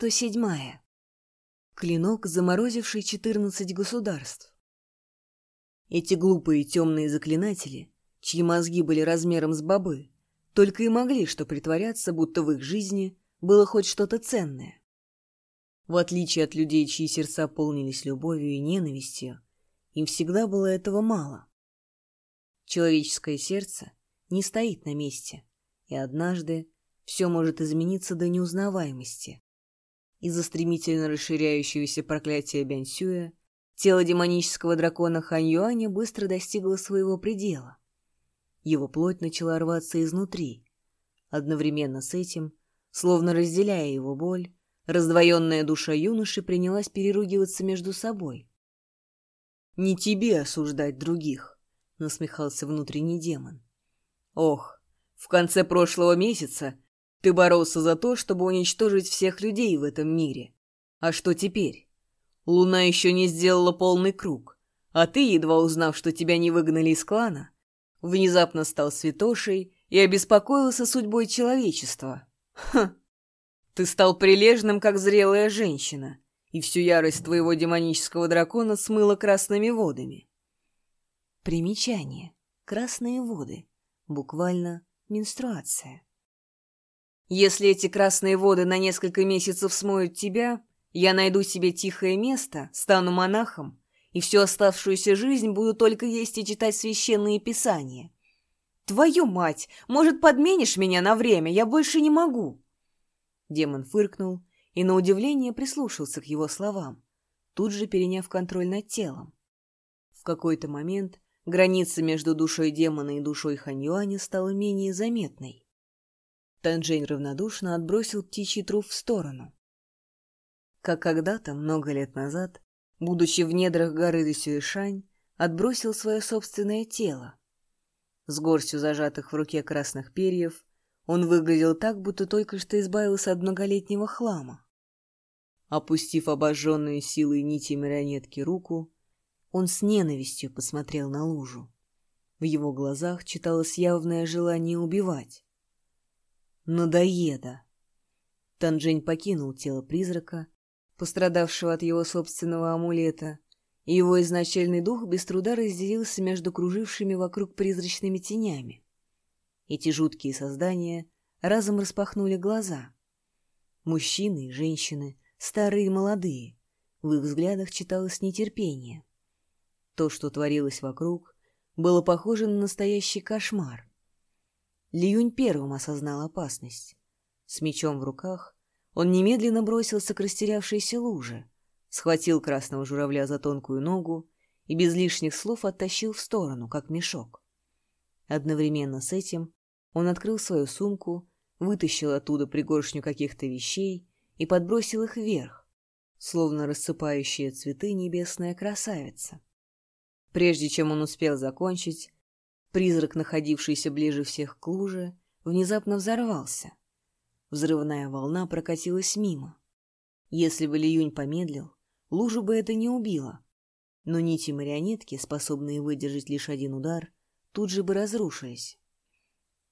107. Клинок, заморозивший 14 государств. Эти глупые темные заклинатели, чьи мозги были размером с бобы, только и могли что притворяться, будто в их жизни было хоть что-то ценное. В отличие от людей, чьи сердца полнились любовью и ненавистью, им всегда было этого мало. Человеческое сердце не стоит на месте, и однажды все может измениться до неузнаваемости. Из-за стремительно расширяющегося проклятия Бянсюя тело демонического дракона Хань Юаня быстро достигло своего предела. Его плоть начала рваться изнутри. Одновременно с этим, словно разделяя его боль, раздвоенная душа юноши принялась переругиваться между собой. «Не тебе осуждать других», — насмехался внутренний демон. «Ох, в конце прошлого месяца ты боролся за то, чтобы уничтожить всех людей в этом мире. А что теперь? Луна еще не сделала полный круг, а ты, едва узнав, что тебя не выгнали из клана, внезапно стал святошей и обеспокоился судьбой человечества. Ха! Ты стал прилежным, как зрелая женщина, и всю ярость твоего демонического дракона смыло красными водами. Примечание. Красные воды. Буквально менструация. Если эти красные воды на несколько месяцев смоют тебя, я найду себе тихое место, стану монахом, и всю оставшуюся жизнь буду только есть и читать священные писания. Твою мать! Может, подменишь меня на время? Я больше не могу!» Демон фыркнул и, на удивление, прислушался к его словам, тут же переняв контроль над телом. В какой-то момент граница между душой демона и душой Ханьюаня стала менее заметной. Танжень равнодушно отбросил птичий труп в сторону. Как когда-то, много лет назад, будучи в недрах горы Сюэшань, отбросил свое собственное тело. С горстью зажатых в руке красных перьев он выглядел так, будто только что избавился от многолетнего хлама. Опустив обожженную силой нити марионетки руку, он с ненавистью посмотрел на лужу. В его глазах читалось явное желание убивать. Надоеда. Танжень покинул тело призрака, пострадавшего от его собственного амулета, и его изначальный дух без труда разделился между кружившими вокруг призрачными тенями. Эти жуткие создания разом распахнули глаза. Мужчины и женщины, старые и молодые, в их взглядах читалось нетерпение. То, что творилось вокруг, было похоже на настоящий кошмар. Лиюнь первым осознал опасность. С мечом в руках он немедленно бросился к растерявшейся луже, схватил красного журавля за тонкую ногу и без лишних слов оттащил в сторону, как мешок. Одновременно с этим он открыл свою сумку, вытащил оттуда пригоршню каких-то вещей и подбросил их вверх, словно рассыпающая цветы небесная красавица. Прежде чем он успел закончить, Призрак, находившийся ближе всех к луже, внезапно взорвался. Взрывная волна прокатилась мимо. Если бы Лиюнь помедлил, лужу бы это не убило. Но нити марионетки, способные выдержать лишь один удар, тут же бы разрушились.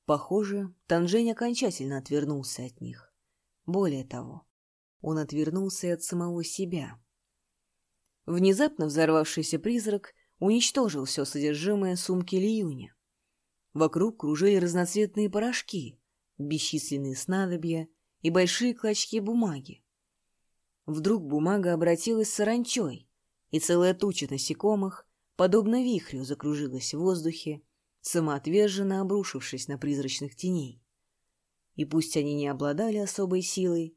Похоже, Танжень окончательно отвернулся от них. Более того, он отвернулся и от самого себя. Внезапно взорвавшийся призрак уничтожил все содержимое сумки Лиюня. Вокруг кружили разноцветные порошки, бесчисленные снадобья и большие клочки бумаги. Вдруг бумага обратилась саранчой, и целая туча насекомых, подобно вихрю, закружилась в воздухе, самоотверженно обрушившись на призрачных теней. И пусть они не обладали особой силой,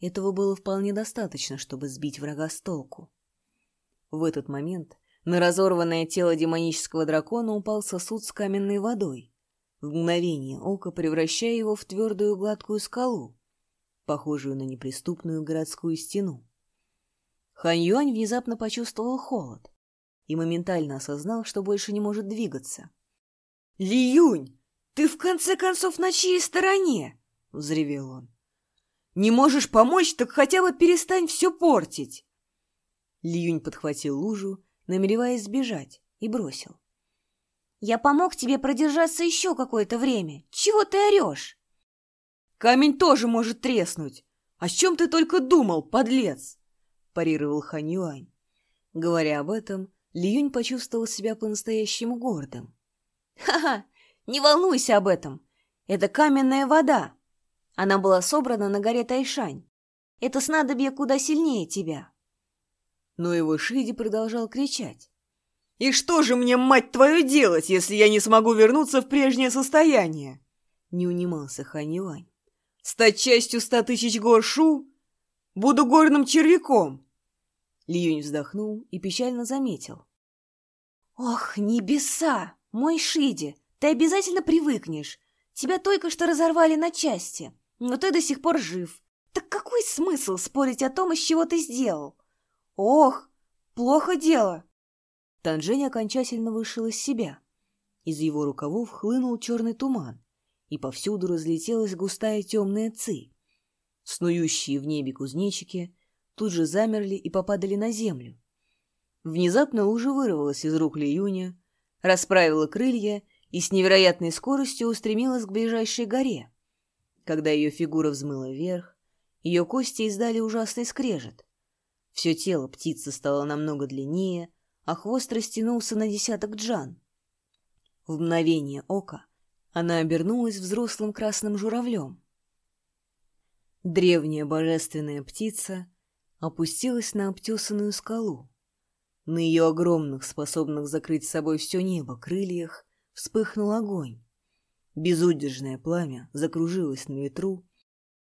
этого было вполне достаточно, чтобы сбить врага с толку. В этот момент на разорванное тело демонического дракона упал сосуд с каменной водой, в мгновение ока превращая его в твердую гладкую скалу, похожую на неприступную городскую стену. Хань Юань внезапно почувствовал холод и моментально осознал, что больше не может двигаться. — Ли Юнь, ты в конце концов на чьей стороне? — взревел он. — Не можешь помочь, так хотя бы перестань все портить! Ли Юнь подхватил лужу намереваясь сбежать, и бросил. «Я помог тебе продержаться еще какое-то время. Чего ты орешь?» «Камень тоже может треснуть, О чем ты только думал, подлец?» — парировал Хань Юань. Говоря об этом, Ли Юнь почувствовал себя по-настоящему гордым. «Ха-ха! Не волнуйся об этом! Это каменная вода! Она была собрана на горе Тайшань. Это снадобье куда сильнее тебя!» Но его Шиди продолжал кричать. «И что же мне, мать твою, делать, если я не смогу вернуться в прежнее состояние?» Не унимался Хань Юань. «Стать частью ста тысяч гор Шу? Буду горным червяком!» Ли Юнь вздохнул и печально заметил. «Ох, небеса! Мой Шиди, ты обязательно привыкнешь. Тебя только что разорвали на части, но ты до сих пор жив. Так какой смысл спорить о том, из чего ты сделал? Ох, плохо дело!» Танжень окончательно вышел из себя. Из его рукавов хлынул черный туман, и повсюду разлетелась густая темная ци. Снующие в небе кузнечики тут же замерли и попадали на землю. Внезапно лужа вырвалась из рук Лиюня, расправила крылья и с невероятной скоростью устремилась к ближайшей горе. Когда ее фигура взмыла вверх, ее кости издали ужасный скрежет. Все тело птицы стало намного длиннее, а хвост растянулся на десяток джан. В мгновение ока она обернулась взрослым красным журавлем. Древняя божественная птица опустилась на обтесанную скалу. На ее огромных, способных закрыть собой все небо, крыльях вспыхнул огонь. Безудержное пламя закружилось на ветру,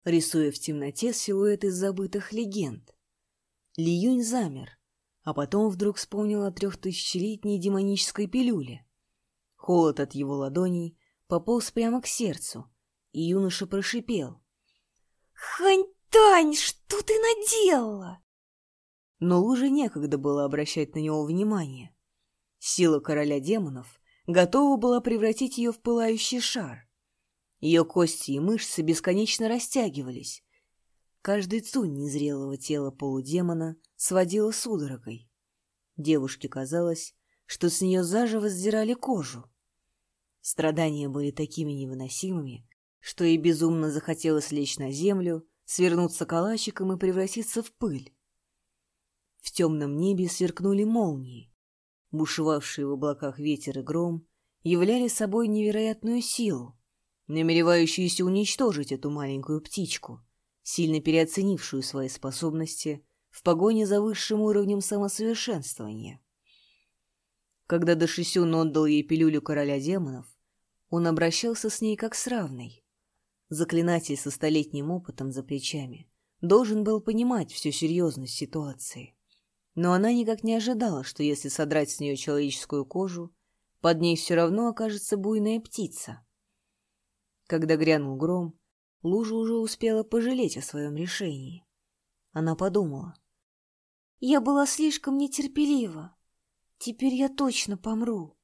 рисуя в темноте силуэт из забытых легенд. Ли Юнь замер, а потом вдруг вспомнил о трехтысячелетней демонической пилюле. Холод от его ладоней пополз прямо к сердцу, и юноша прошипел. «Хань-тань, что ты наделала?» Но луже некогда было обращать на него внимание. Сила короля демонов готова была превратить ее в пылающий шар. Ее кости и мышцы бесконечно растягивались. Каждый цунь незрелого тела полудемона сводила судорогой. Девушке казалось, что с нее заживо сдирали кожу. Страдания были такими невыносимыми, что ей безумно захотелось лечь на землю, свернуться калачиком и превратиться в пыль. В темном небе сверкнули молнии. Бушевавшие в облаках ветер и гром являли собой невероятную силу, намеревающуюся уничтожить эту маленькую птичку, сильно переоценившую свои способности в погоне за высшим уровнем самосовершенствования. Когда Дашисюн отдал ей пилюлю короля демонов, он обращался с ней как с равной. Заклинатель со столетним опытом за плечами должен был понимать всю серьезность ситуации. Но она никак не ожидала, что если содрать с нее человеческую кожу, под ней все равно окажется буйная птица. Когда грянул гром, Лужа уже успела пожалеть о своем решении. Она подумала. «Я была слишком нетерпелива. Теперь я точно помру».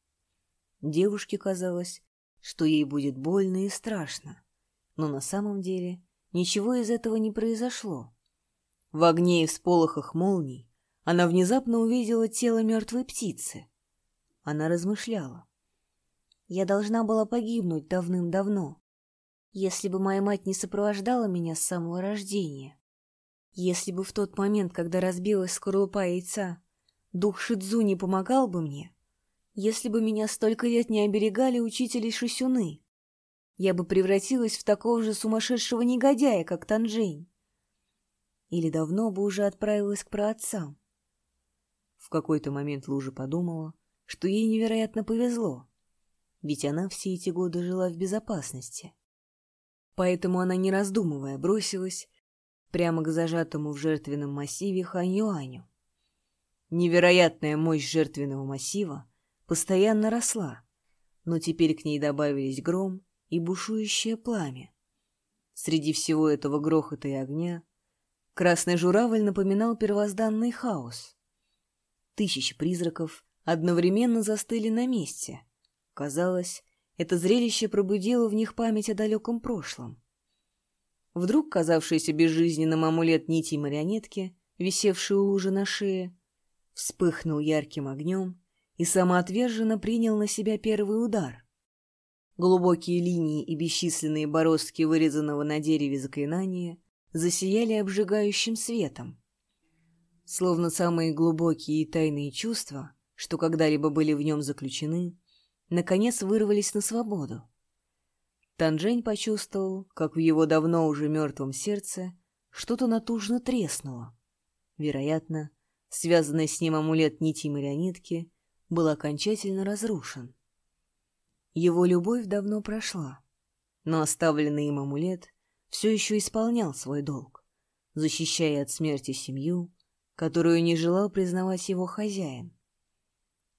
Девушке казалось, что ей будет больно и страшно. Но на самом деле ничего из этого не произошло. В огне и всполохах молний она внезапно увидела тело мертвой птицы. Она размышляла. «Я должна была погибнуть давным-давно, если бы моя мать не сопровождала меня с самого рождения. Если бы в тот момент, когда разбилась скорлупа яйца, дух Шидзу не помогал бы мне, если бы меня столько лет не оберегали учители Шисюны, я бы превратилась в такого же сумасшедшего негодяя, как Танжень. Или давно бы уже отправилась к праотцам. В какой-то момент Лужа подумала, что ей невероятно повезло, ведь она все эти годы жила в безопасности. Поэтому она, не раздумывая, бросилась прямо к зажатому в жертвенном массиве Хань-Юаню. Невероятная мощь жертвенного массива постоянно росла, но теперь к ней добавились гром и бушующее пламя. Среди всего этого грохота и огня красный журавль напоминал первозданный хаос. Тысячи призраков одновременно застыли на месте. Казалось, это зрелище пробудило в них память о далеком прошлом. Вдруг казавшийся безжизненным амулет нити марионетки, висевший у лужи на шее, вспыхнул ярким огнем и самоотверженно принял на себя первый удар. Глубокие линии и бесчисленные бороздки вырезанного на дереве заклинания засияли обжигающим светом. Словно самые глубокие и тайные чувства, что когда-либо были в нем заключены, наконец вырвались на свободу. Танжень почувствовал, как в его давно уже мертвом сердце что-то натужно треснуло. Вероятно, связанный с ним амулет нити марионетки был окончательно разрушен. Его любовь давно прошла, но оставленный им амулет все еще исполнял свой долг, защищая от смерти семью, которую не желал признавать его хозяин.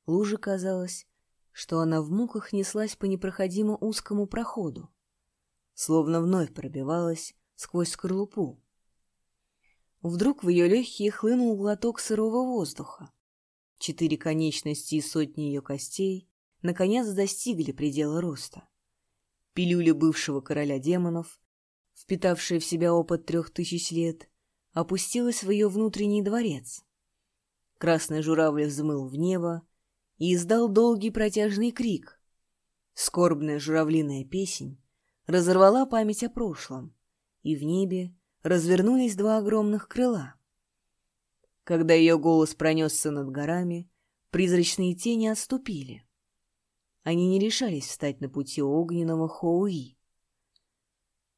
Луже казалось, что она в муках неслась по непроходимо узкому проходу, словно вновь пробивалась сквозь скорлупу. Вдруг в ее легкие хлынул глоток сырого воздуха. Четыре конечности и сотни ее костей наконец достигли предела роста. Пилюля бывшего короля демонов, впитавшая в себя опыт трех тысяч лет, опустилась в ее внутренний дворец. Красный журавль взмыл в небо и издал долгий протяжный крик. Скорбная журавлиная песнь разорвала память о прошлом, и в небе развернулись два огромных крыла. Когда ее голос пронесся над горами, призрачные тени отступили. Они не решались встать на пути огненного Хоуи.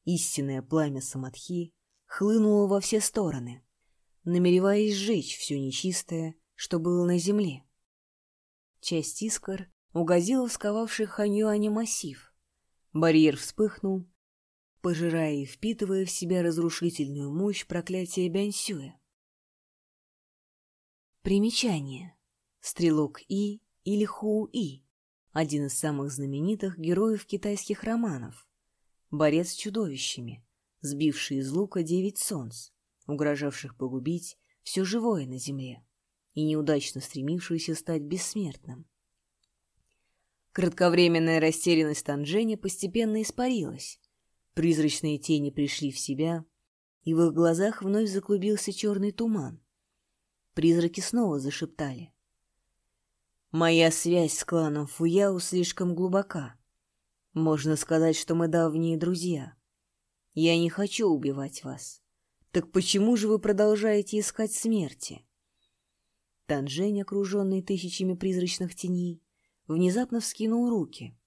Истинное пламя Самадхи хлынуло во все стороны, намереваясь сжечь все нечистое, что было на земле. Часть искр угодила в сковавший Ханьюане массив. Барьер вспыхнул, пожирая и впитывая в себя разрушительную мощь проклятия Бянсюя. Примечание. Стрелок И или Хоу-И – один из самых знаменитых героев китайских романов. Борец с чудовищами, сбивший из лука девять солнц, угрожавших погубить все живое на земле и неудачно стремившийся стать бессмертным. Кратковременная растерянность Танженя постепенно испарилась, Призрачные тени пришли в себя, и в их глазах вновь заклубился черный туман. Призраки снова зашептали. «Моя связь с кланом Фуяу слишком глубока. Можно сказать, что мы давние друзья. Я не хочу убивать вас. Так почему же вы продолжаете искать смерти?» Танжень, окруженный тысячами призрачных теней, внезапно вскинул руки.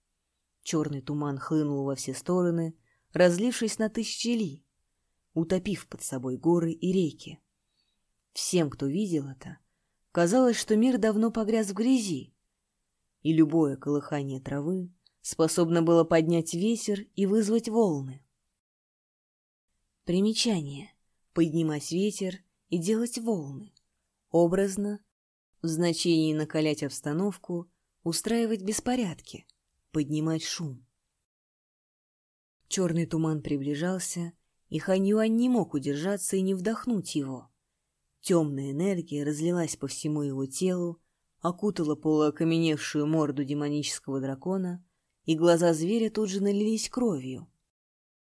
Черный туман хлынул во все стороны — разлившись на тысячи ли, утопив под собой горы и реки. Всем, кто видел это, казалось, что мир давно погряз в грязи, и любое колыхание травы способно было поднять ветер и вызвать волны. Примечание. Поднимать ветер и делать волны. Образно, в значении накалять обстановку, устраивать беспорядки, поднимать шум. Черный туман приближался, и Ханьюань не мог удержаться и не вдохнуть его. Темная энергия разлилась по всему его телу, окутала полуокаменевшую морду демонического дракона, и глаза зверя тут же налились кровью.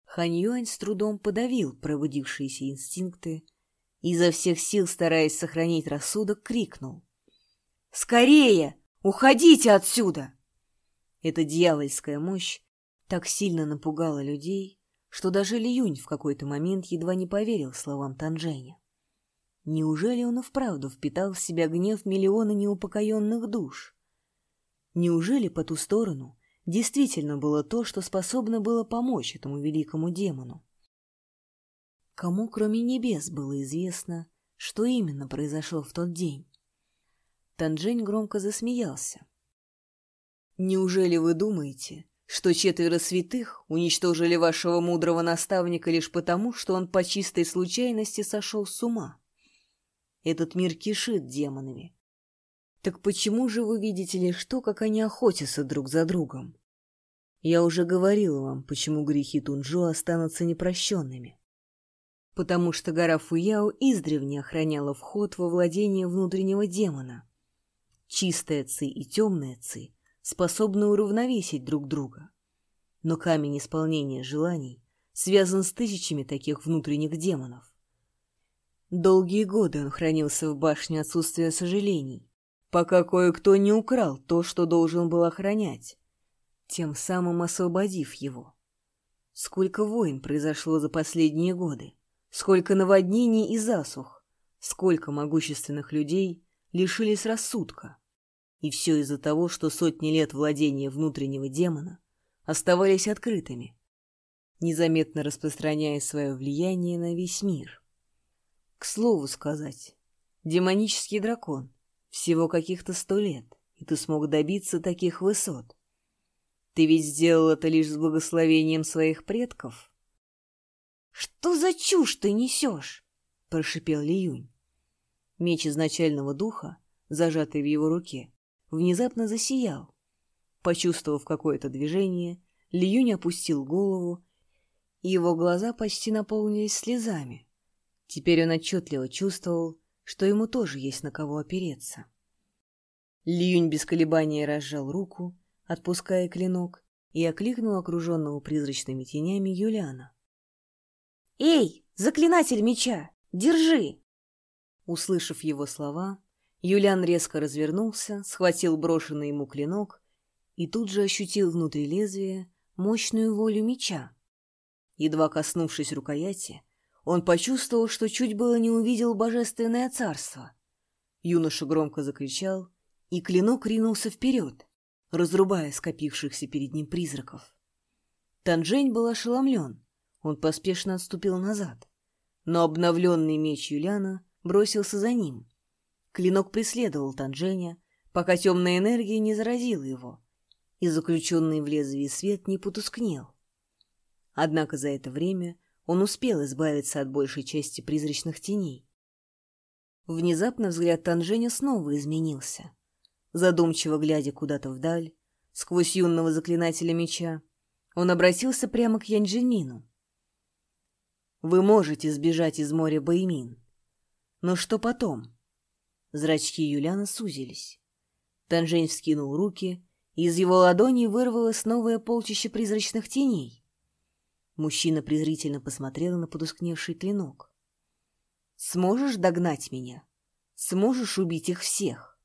Ханьюань с трудом подавил пробудившиеся инстинкты и изо всех сил, стараясь сохранить рассудок, крикнул. «Скорее! Уходите отсюда!» Эта дьявольская мощь так сильно напугала людей, что даже Лиюнь в какой-то момент едва не поверил словам Танжэня. Неужели он и вправду впитал в себя гнев миллиона неупокоенных душ? Неужели по ту сторону действительно было то, что способно было помочь этому великому демону? Кому, кроме небес, было известно, что именно произошло в тот день? Танжень громко засмеялся. «Неужели вы думаете, что четверо святых уничтожили вашего мудрого наставника лишь потому, что он по чистой случайности сошел с ума. Этот мир кишит демонами. Так почему же вы видите лишь то, как они охотятся друг за другом? Я уже говорил вам, почему грехи Тунжо останутся непрощенными. Потому что гора Фуяо издревне охраняла вход во владение внутреннего демона. Чистая Ци и темная Ци способны уравновесить друг друга. Но камень исполнения желаний связан с тысячами таких внутренних демонов. Долгие годы он хранился в башне отсутствия сожалений, пока кое-кто не украл то, что должен был охранять, тем самым освободив его. Сколько войн произошло за последние годы, сколько наводнений и засух, сколько могущественных людей лишились рассудка. И все из-за того, что сотни лет владения внутреннего демона оставались открытыми, незаметно распространяя свое влияние на весь мир. К слову сказать, демонический дракон всего каких-то сто лет, и ты смог добиться таких высот. Ты ведь сделал это лишь с благословением своих предков. — Что за чушь ты несешь? — прошипел Лиюнь. Меч изначального духа, зажатый в его руке, внезапно засиял. Почувствовав какое-то движение, Лиюнь опустил голову, и его глаза почти наполнились слезами. Теперь он отчетливо чувствовал, что ему тоже есть на кого опереться. Лиюнь без колебания разжал руку, отпуская клинок, и окликнул окруженного призрачными тенями Юлиана. «Эй, заклинатель меча, держи!» Услышав его слова, Юлиан резко развернулся, схватил брошенный ему клинок и тут же ощутил внутри лезвия мощную волю меча. Едва коснувшись рукояти, он почувствовал, что чуть было не увидел божественное царство. Юноша громко закричал, и клинок ринулся вперед, разрубая скопившихся перед ним призраков. Танжень был ошеломлен, он поспешно отступил назад, но обновленный меч Юляна бросился за ним — Клинок преследовал Танженя, пока темная энергия не заразила его, и заключенный в лезвие свет не потускнел. Однако за это время он успел избавиться от большей части призрачных теней. Внезапно взгляд Танженя снова изменился. Задумчиво глядя куда-то вдаль, сквозь юного заклинателя меча, он обратился прямо к Янджимину. «Вы можете сбежать из моря Баймин. Но что потом?» Зрачки Юляна сузились. Танжень вскинул руки, и из его ладони вырвалось новое полчище призрачных теней. Мужчина презрительно посмотрел на потускневший клинок. «Сможешь догнать меня? Сможешь убить их всех?»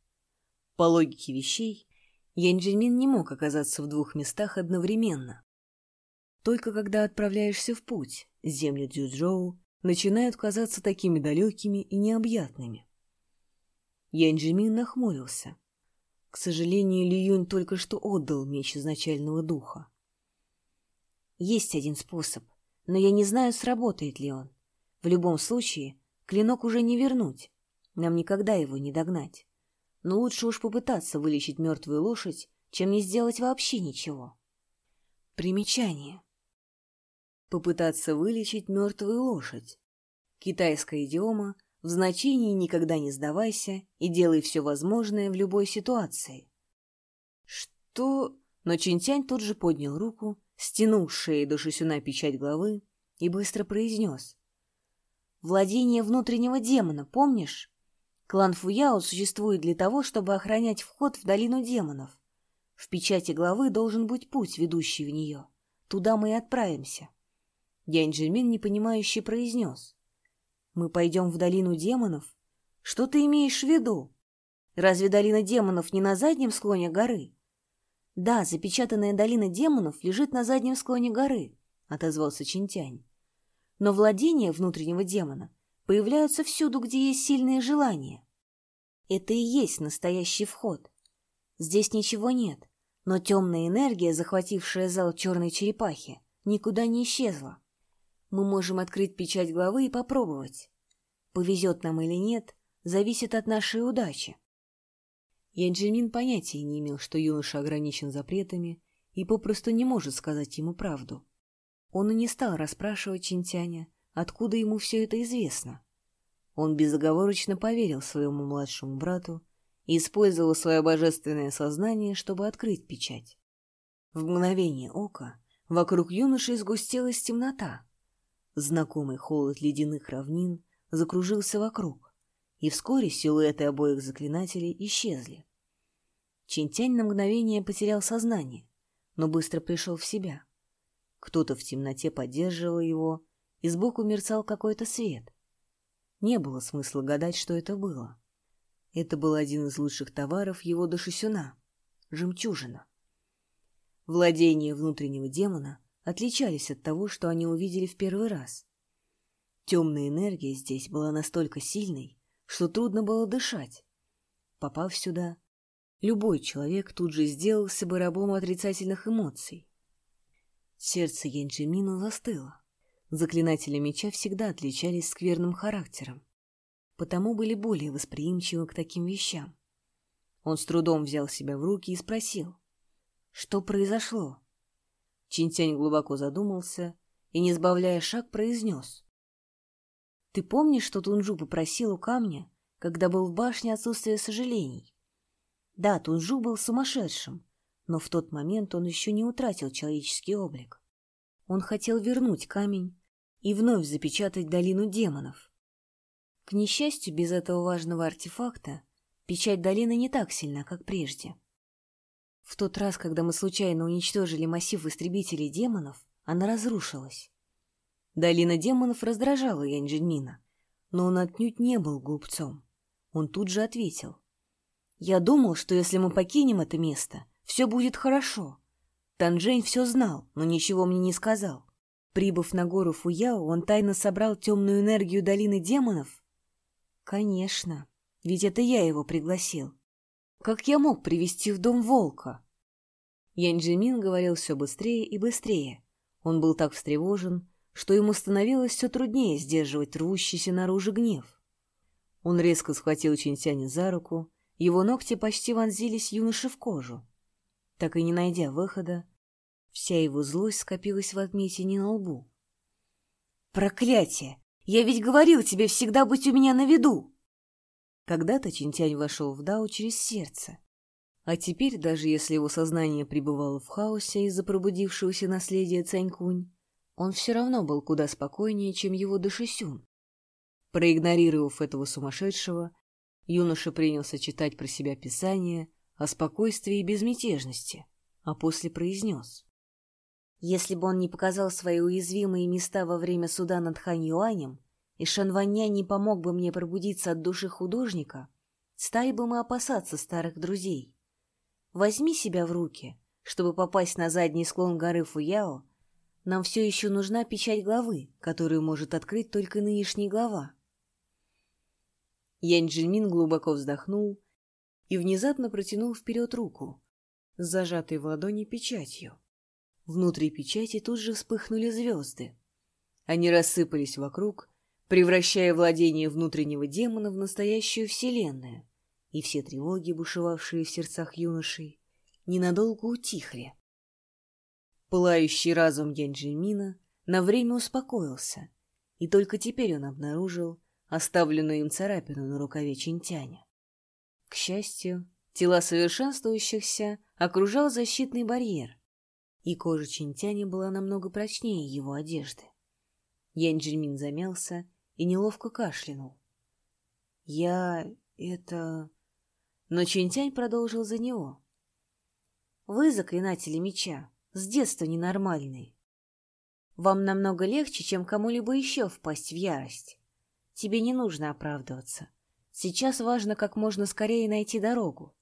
По логике вещей, Янджельмин не мог оказаться в двух местах одновременно. Только когда отправляешься в путь, земли Дзюджоу начинают казаться такими далекими и необъятными. Янджимин нахмурился. К сожалению, Ли Юнь только что отдал меч изначального духа. Есть один способ, но я не знаю, сработает ли он. В любом случае, клинок уже не вернуть. Нам никогда его не догнать. Но лучше уж попытаться вылечить мертвую лошадь, чем не сделать вообще ничего. Примечание. Попытаться вылечить мертвую лошадь. Китайская идиома, в значении «никогда не сдавайся» и делай все возможное в любой ситуации. Что? Но Чинтянь тут же поднял руку, стянул с шеи до шесюна печать главы и быстро произнес. «Владение внутреннего демона, помнишь? Клан Фуяо существует для того, чтобы охранять вход в долину демонов. В печати главы должен быть путь, ведущий в нее. Туда мы и отправимся». Янь Джимин непонимающе произнес. Мы пойдем в долину демонов? Что ты имеешь в виду? Разве долина демонов не на заднем склоне горы? Да, запечатанная долина демонов лежит на заднем склоне горы, отозвался Чинтянь. Но владения внутреннего демона появляются всюду, где есть сильные желания. Это и есть настоящий вход. Здесь ничего нет, но темная энергия, захватившая зал черной черепахи, никуда не исчезла. Мы можем открыть печать главы и попробовать. Повезет нам или нет, зависит от нашей удачи. Янджимин понятия не имел, что юноша ограничен запретами и попросту не может сказать ему правду. Он и не стал расспрашивать Чинтяня, откуда ему все это известно. Он безоговорочно поверил своему младшему брату и использовал свое божественное сознание, чтобы открыть печать. В мгновение ока вокруг юноши сгустилась темнота, Знакомый холод ледяных равнин закружился вокруг, и вскоре силуэты обоих заклинателей исчезли. Чинтянь на мгновение потерял сознание, но быстро пришел в себя. Кто-то в темноте поддерживал его, и сбоку мерцал какой-то свет. Не было смысла гадать, что это было. Это был один из лучших товаров его дошисюна — жемчужина. Владение внутреннего демона отличались от того, что они увидели в первый раз. Темная энергия здесь была настолько сильной, что трудно было дышать. Попав сюда, любой человек тут же сделался бы рабом отрицательных эмоций. Сердце Янджимина застыло. Заклинатели меча всегда отличались скверным характером, потому были более восприимчивы к таким вещам. Он с трудом взял себя в руки и спросил, что произошло. Чинтянь глубоко задумался и, не сбавляя шаг, произнес. «Ты помнишь, что Тунжу попросил у камня, когда был в башне отсутствие сожалений?» Да, Тунжу был сумасшедшим, но в тот момент он еще не утратил человеческий облик. Он хотел вернуть камень и вновь запечатать долину демонов. К несчастью, без этого важного артефакта Печать долины не так сильна, как прежде. В тот раз, когда мы случайно уничтожили массив истребителей демонов, она разрушилась. Долина демонов раздражала Янджинмина, но он отнюдь не был глупцом. Он тут же ответил. «Я думал, что если мы покинем это место, все будет хорошо. Танжень все знал, но ничего мне не сказал. Прибыв на гору Фуяо, он тайно собрал темную энергию долины демонов?» «Конечно», ведь это я его пригласил. Как я мог привести в дом волка? Янджимин говорил все быстрее и быстрее. Он был так встревожен, что ему становилось все труднее сдерживать рвущийся наружу гнев. Он резко схватил Чинтяня за руку, его ногти почти вонзились юноше в кожу. Так и не найдя выхода, вся его злость скопилась в отметине на лбу. «Проклятие! Я ведь говорил тебе всегда быть у меня на виду!» Когда-то Чинтянь вошел в Дао через сердце. А теперь, даже если его сознание пребывало в хаосе из-за пробудившегося наследия Цанькунь, он все равно был куда спокойнее, чем его Дашисюн. Проигнорировав этого сумасшедшего, юноша принялся читать про себя писание о спокойствии и безмятежности, а после произнес. Если бы он не показал свои уязвимые места во время суда над Хань Юанем, и Шанваня не помог бы мне пробудиться от души художника, стали бы мы опасаться старых друзей. Возьми себя в руки, чтобы попасть на задний склон горы Фуяо. Нам все еще нужна печать главы, которую может открыть только нынешний глава. Янь Джинмин глубоко вздохнул и внезапно протянул вперед руку, с зажатой в ладони печатью. Внутри печати тут же вспыхнули звезды. Они рассыпались вокруг, превращая владение внутреннего демона в настоящую вселенную, и все тревоги, бушевавшие в сердцах юношей, ненадолго утихли. Пылающий разум Янджимина на время успокоился, и только теперь он обнаружил оставленную им царапину на рукаве Чинтяня. К счастью, тела совершенствующихся окружал защитный барьер, и кожа Чинтяня была намного прочнее его одежды. Янджимин замялся и неловко кашлянул. «Я... это...» Но Чинтянь продолжил за него. «Вы, заклинатели меча, с детства ненормальные. Вам намного легче, чем кому-либо еще впасть в ярость. Тебе не нужно оправдываться. Сейчас важно как можно скорее найти дорогу».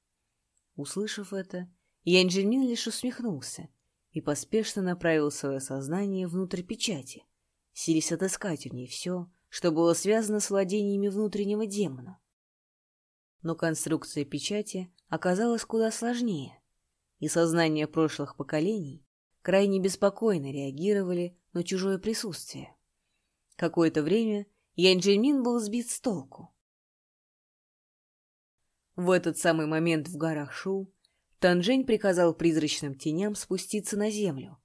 Услышав это, Янджельмин лишь усмехнулся и поспешно направил свое сознание внутрь печати, силясь отыскать в ней все, что было связано с владениями внутреннего демона. Но конструкция печати оказалась куда сложнее, и сознания прошлых поколений крайне беспокойно реагировали на чужое присутствие. Какое-то время Янджельмин был сбит с толку. В этот самый момент в горах Шу Танжень приказал призрачным теням спуститься на землю,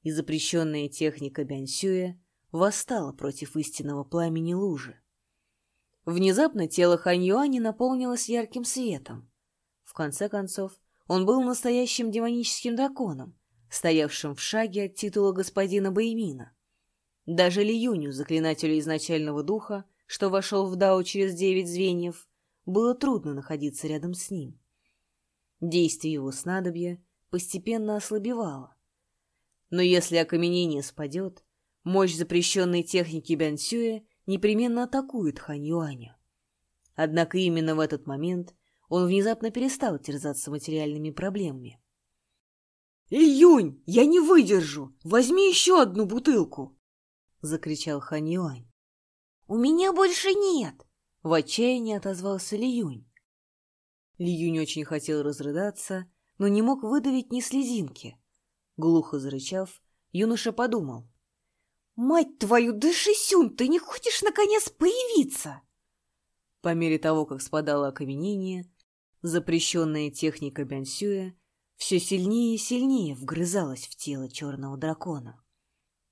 и запрещенная техника Бянсюя восстала против истинного пламени лужи. Внезапно тело Хань Юани наполнилось ярким светом. В конце концов, он был настоящим демоническим драконом, стоявшим в шаге от титула господина Баймина. Даже Ли Юню, заклинателю изначального духа, что вошел в Дао через девять звеньев, было трудно находиться рядом с ним. Действие его снадобья постепенно ослабевало. Но если окаменение спадет, Мощь запрещенной техники Бянсюэ непременно атакует Хань Юаня. Однако именно в этот момент он внезапно перестал терзаться материальными проблемами. «Июнь, я не выдержу! Возьми еще одну бутылку!» — закричал Хань Юань. У меня больше нет!» В отчаянии отозвался Ли Юнь. Ли Юнь очень хотел разрыдаться, но не мог выдавить ни слезинки. Глухо зарычав, юноша подумал. «Мать твою, да Шисюнь, ты не хочешь наконец появиться?» По мере того, как спадало окаменение, запрещенная техника Бянсюя все сильнее и сильнее вгрызалась в тело черного дракона.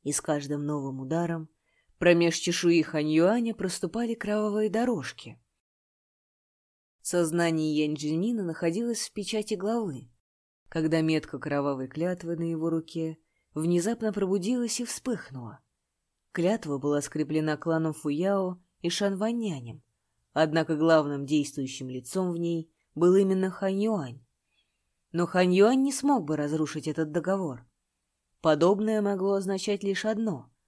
И с каждым новым ударом промеж чешуи Ханьюаня проступали кровавые дорожки. Сознание Янь Джинмина находилось в печати главы, когда метка кровавой клятвы на его руке внезапно пробудилась и вспыхнула. Клятва была скреплена кланом Фуяо и Шанванянем, однако главным действующим лицом в ней был именно Хань Юань. Но Хань Юань не смог бы разрушить этот договор. Подобное могло означать лишь одно —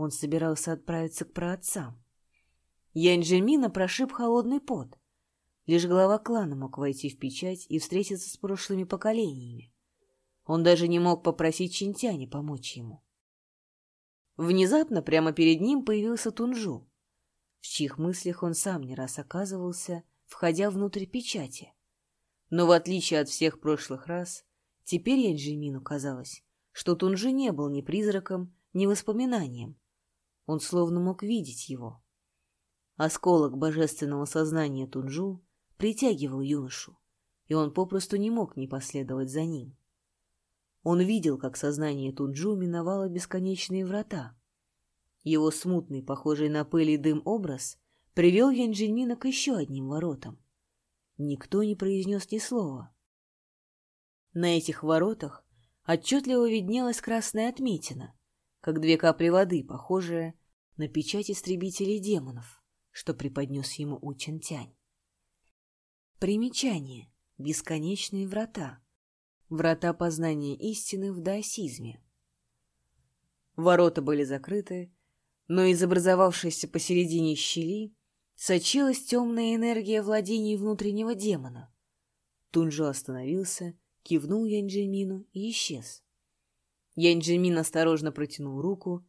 он собирался отправиться к праотцам. Янь Джемина прошиб холодный пот. Лишь глава клана мог войти в печать и встретиться с прошлыми поколениями. Он даже не мог попросить Чинтяня помочь ему. Внезапно прямо перед ним появился Тунжу, в чьих мыслях он сам не раз оказывался, входя внутрь печати. Но в отличие от всех прошлых раз, теперь Янджимину казалось, что Тунжи не был ни призраком, ни воспоминанием. Он словно мог видеть его. Осколок божественного сознания Тунжу притягивал юношу, и он попросту не мог не последовать за ним. Он видел, как сознание Тунджу миновало бесконечные врата. Его смутный, похожий на пыль и дым образ привел Янджельмина к еще одним воротам. Никто не произнес ни слова. На этих воротах отчетливо виднелась красная отметина, как две капли воды, похожая на печать истребителей демонов, что преподнес ему Учентянь. Примечание. Бесконечные врата. Врата познания истины в даосизме. Ворота были закрыты, но из образовавшейся посередине щели сочилась темная энергия владений внутреннего демона. Тунжо остановился, кивнул Янджимину и исчез. Янджимин осторожно протянул руку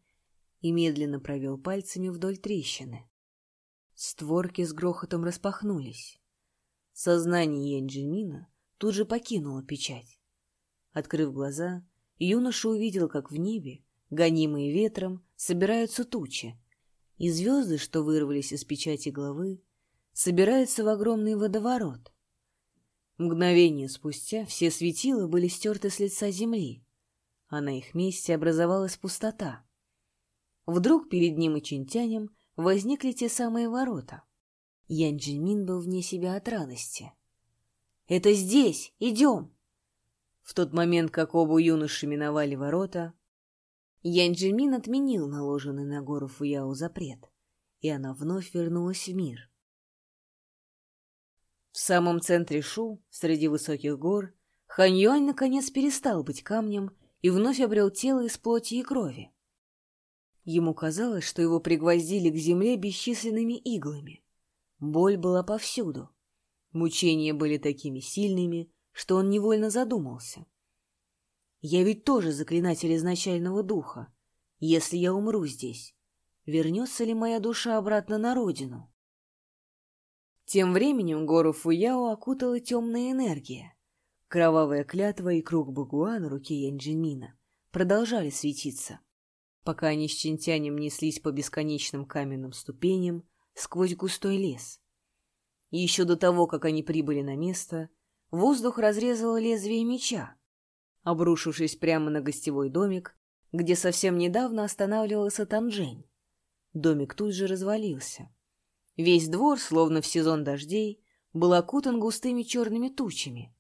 и медленно провел пальцами вдоль трещины. Створки с грохотом распахнулись. Сознание Янджимина тут же покинуло печать. Открыв глаза, юноша увидел, как в небе, гонимые ветром, собираются тучи, и звезды, что вырвались из печати главы, собираются в огромный водоворот. Мгновение спустя все светила были стерты с лица земли, а на их месте образовалась пустота. Вдруг перед ним и Чинтянем возникли те самые ворота. Ян Джимин был вне себя от радости. «Это здесь! Идем!» В тот момент, как оба юноши миновали ворота, Ян Джимин отменил наложенный на гору Фуяо запрет, и она вновь вернулась в мир. В самом центре Шу, среди высоких гор, Хань Юань наконец перестал быть камнем и вновь обрел тело из плоти и крови. Ему казалось, что его пригвоздили к земле бесчисленными иглами. Боль была повсюду. Мучения были такими сильными, что он невольно задумался. Я ведь тоже заклинатель изначального духа. Если я умру здесь, вернется ли моя душа обратно на родину? Тем временем гору Фуяо окутала темная энергия. Кровавая клятва и круг Багуа на руке Янджимина продолжали светиться, пока они с Чинтянем неслись по бесконечным каменным ступеням сквозь густой лес. И еще до того, как они прибыли на место, воздух разрезало лезвие меча, обрушившись прямо на гостевой домик, где совсем недавно останавливался Танжень. Домик тут же развалился. Весь двор, словно в сезон дождей, был окутан густыми черными тучами.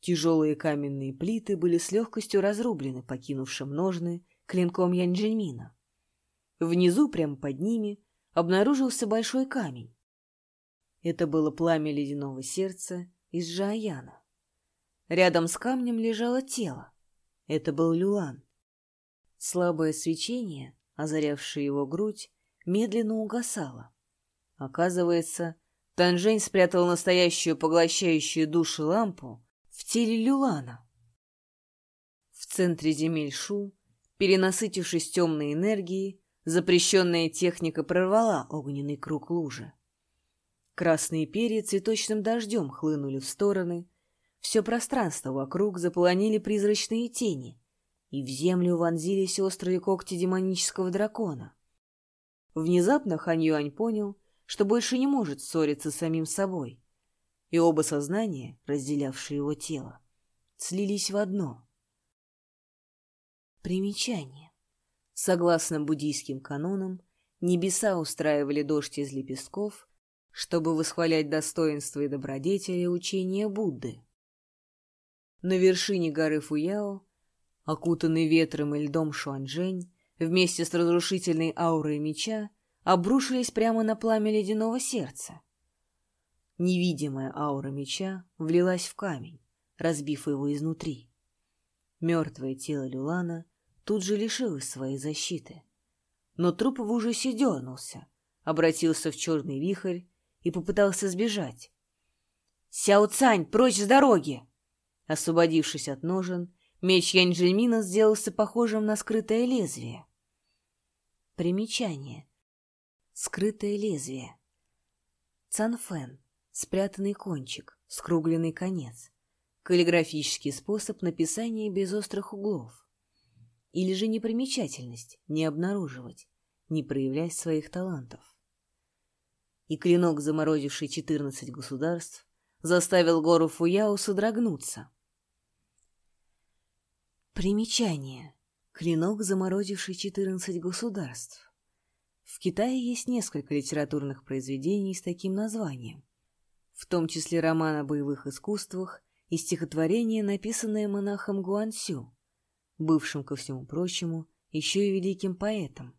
Тяжелые каменные плиты были с легкостью разрублены покинувшим ножны клинком Янджельмина. Внизу, прямо под ними, обнаружился большой камень. Это было пламя ледяного сердца из Жаяна. Рядом с камнем лежало тело. Это был Люан. Слабое свечение, озарявшее его грудь, медленно угасало. Оказывается, Танжень спрятал настоящую поглощающую души лампу в теле Люлана. В центре земель Шу, перенасытившись темной энергией, Запрещенная техника прорвала огненный круг лужи. Красные перья цветочным дождем хлынули в стороны, все пространство вокруг заполонили призрачные тени, и в землю вонзились острые когти демонического дракона. Внезапно Хань Юань понял, что больше не может ссориться с самим собой, и оба сознания, разделявшие его тело, слились в одно. Примечание. Согласно буддийским канонам, небеса устраивали дождь из лепестков, чтобы восхвалять достоинство и добродетели учения Будды. На вершине горы Фуяо, окутанный ветром и льдом Шуанчжэнь, вместе с разрушительной аурой меча, обрушились прямо на пламя ледяного сердца. Невидимая аура меча влилась в камень, разбив его изнутри. Мертвое тело Люлана тут же лишилось своей защиты. Но труп в ужасе дернулся, обратился в черный вихрь и попытался сбежать. «Сяо Цань, прочь с дороги!» Освободившись от ножен, меч Янджельмина сделался похожим на скрытое лезвие. Примечание. Скрытое лезвие. Цанфэн. Спрятанный кончик, скругленный конец. Каллиграфический способ написания без острых углов. Или же непримечательность, не обнаруживать, не проявлять своих талантов. И клинок, заморозивший четырнадцать государств, заставил гору Фуяо содрогнуться. Примечание. Клинок, заморозивший четырнадцать государств. В Китае есть несколько литературных произведений с таким названием, в том числе роман о боевых искусствах и стихотворение, написанное монахом Гуансю, бывшим, ко всему прочему, еще и великим поэтом.